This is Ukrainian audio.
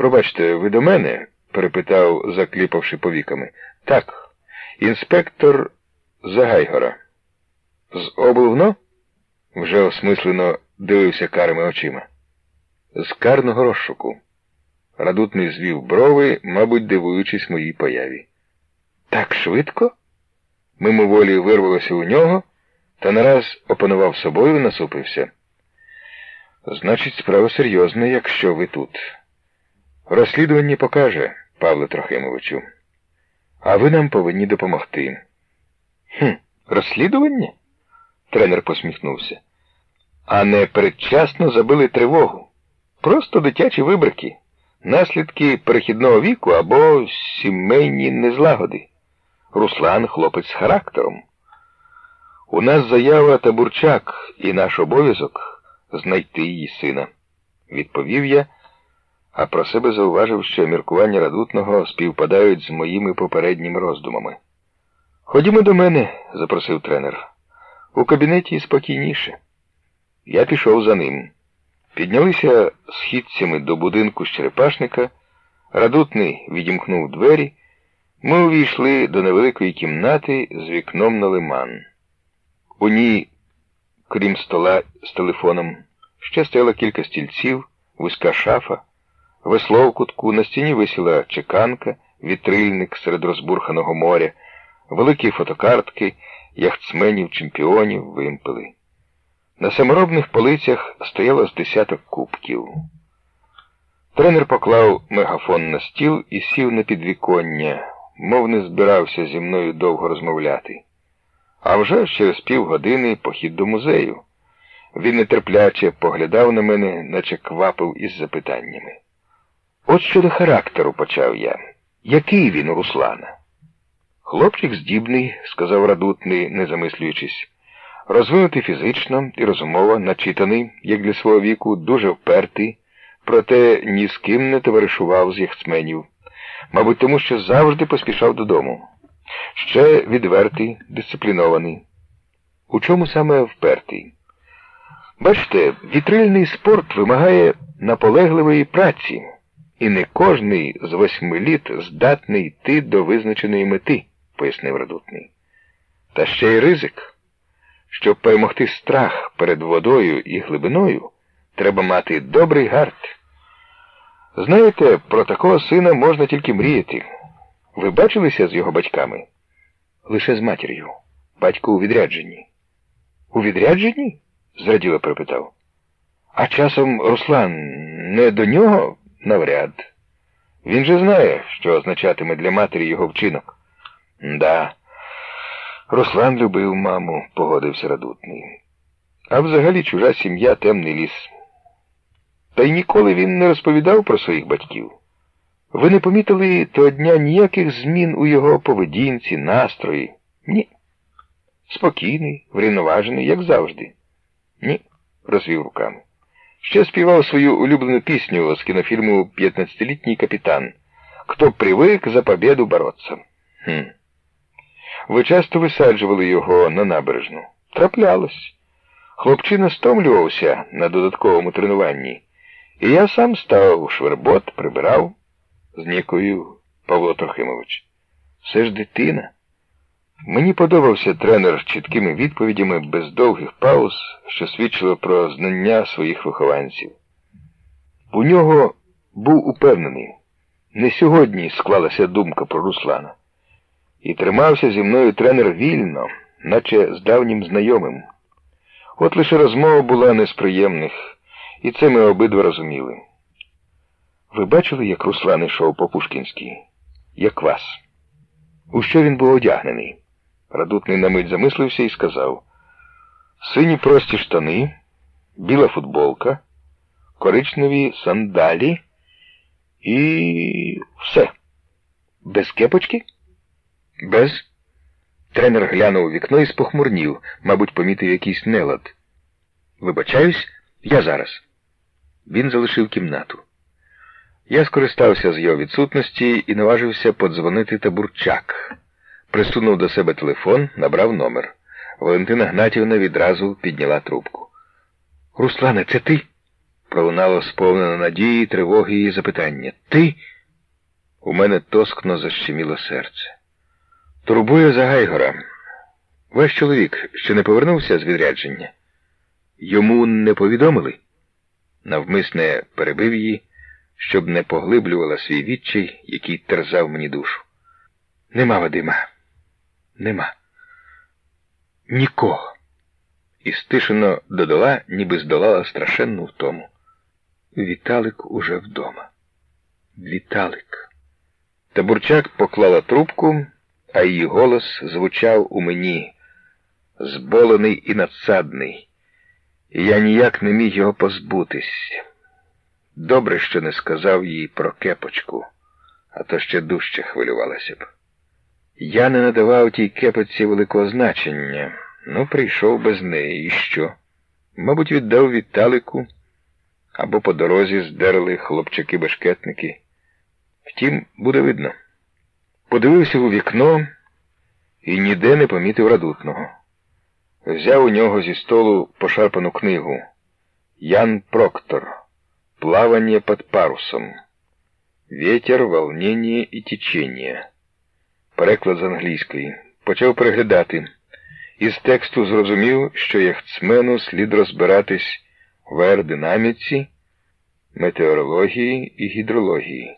Пробачте, ви до мене? перепитав, закліпавши повіками. Так, інспектор Загайгора. З облвно? Вже осмислено дивився карими очима. З карного розшуку. Радутний звів брови, мабуть, дивуючись моїй появі. Так швидко? Мимоволі вирвалося у нього, та нараз опанував собою і насупився. Значить, справа серйозна, якщо ви тут. Розслідування покаже, Павле Трохимовичу. А ви нам повинні допомогти. Хм, розслідування? Тренер посміхнувся. А не передчасно забили тривогу. Просто дитячі вибрики, наслідки перехідного віку або сімейні незлагоди. Руслан хлопець з характером. У нас заява табурчак і наш обов'язок знайти її сина, відповів я, а про себе зауважив, що міркування радутного співпадають з моїми попередніми роздумами. Ходімо до мене, запросив тренер. У кабінеті спокійніше. Я пішов за ним. Піднялися східцями до будинку з черепашника, радутний відімкнув двері. Ми увійшли до невеликої кімнати з вікном на лиман. У ній, крім стола з телефоном, ще стояло кілька стільців, вузька шафа, весло в кутку, на стіні висіла чеканка, вітрильник серед розбурханого моря, великі фотокартки, яхтсменів, чемпіонів, вимпели. На саморобних полицях стояло з десяток кубків. Тренер поклав мегафон на стіл і сів на підвіконня, мов не збирався зі мною довго розмовляти. А вже через півгодини похід до музею. Він нетерпляче поглядав на мене, наче квапив із запитаннями. От щодо характеру почав я. Який він у Руслана? Хлопчик здібний, сказав радутний, не замислюючись. Розвинутий фізично і розумово, начитаний, як для свого віку, дуже впертий, проте ні з ким не товаришував з яхтсменів. Мабуть, тому що завжди поспішав додому. Ще відвертий, дисциплінований. У чому саме впертий? Бачите, вітрильний спорт вимагає наполегливої праці, і не кожний з восьми літ здатний йти до визначеної мети, пояснив Радутний. Та ще й ризик. Щоб перемогти страх перед водою і глибиною, треба мати добрий гарт. Знаєте, про такого сина можна тільки мріяти. Ви бачилися з його батьками? Лише з матір'ю. Батько у відрядженні. У відрядженні? зраділо припитав. А часом Руслан не до нього навряд. Він же знає, що означатиме для матері його вчинок. Да. Руслан любив маму, погодився радутний. А взагалі чужа сім'я темний ліс. Та й ніколи він не розповідав про своїх батьків. Ви не помітили того дня ніяких змін у його поведінці, настрої? Ні. Спокійний, врівноважений, як завжди. Ні, розвів руками. Ще співав свою улюблену пісню з кінофільму «П'ятнадцятилітній капітан. Хто привик за победу бороться. Хм. Ви часто висаджували його на набережну. Траплялось. Хлопчина стомлювався на додатковому тренуванні. І я сам став швербот, прибирав з Павло Трохимович. Все ж дитина. Мені подобався тренер чіткими відповідями без довгих пауз, що свідчило про знання своїх вихованців. У нього був упевнений, не сьогодні склалася думка про Руслана. І тримався зі мною тренер вільно, наче з давнім знайомим. От лише розмова була не з приємних, і це ми обидва розуміли. Ви бачили, як Руслан йшов по Пушкінській? Як вас? У що він був одягнений? Радутний на мить замислився і сказав: Сині прості штани, біла футболка, коричневі сандалі і все. Без кепочки? Без. Тренер глянув у вікно і спохмурнів, мабуть, помітив якийсь нелад. Вибачаюсь, я зараз. Він залишив кімнату. Я скористався з його відсутності і наважився подзвонити табурчак. Присунув до себе телефон, набрав номер. Валентина Гнатівна відразу підняла трубку. Руслане, це ти? пролунало сповнено надії, тривоги і запитання. Ти? У мене тоскно защеміло серце. Турбує за Гайгора. Ваш чоловік ще не повернувся з відрядження? Йому не повідомили? Навмисне перебив її, щоб не поглиблювала свій відчай, який терзав мені душу. Нема Вадима. Нема. Нікого. І стишено додала, ніби здолала страшенну втому. Віталик уже вдома. Віталик. Табурчак поклала трубку, а її голос звучав у мені, зболений і надсадний, я ніяк не міг його позбутись. Добре, що не сказав їй про кепочку, а то ще дужче хвилювалася б. Я не надавав тій кепоці великого значення, ну прийшов без неї, і що? Мабуть, віддав Віталику або по дорозі здерли хлопчаки-бешкетники. Втім, буде видно. Подивився у вікно і ніде не помітив радутного. Взяв у нього зі столу пошарпану книгу Ян Проктор. Плавание под парусом. Ветер, волнение і течение. Переклад з англійської. Почав переглядати. Із тексту зрозумів, що яхтсмену слід розбиратись в аеродинаміці, метеорології і гідрології.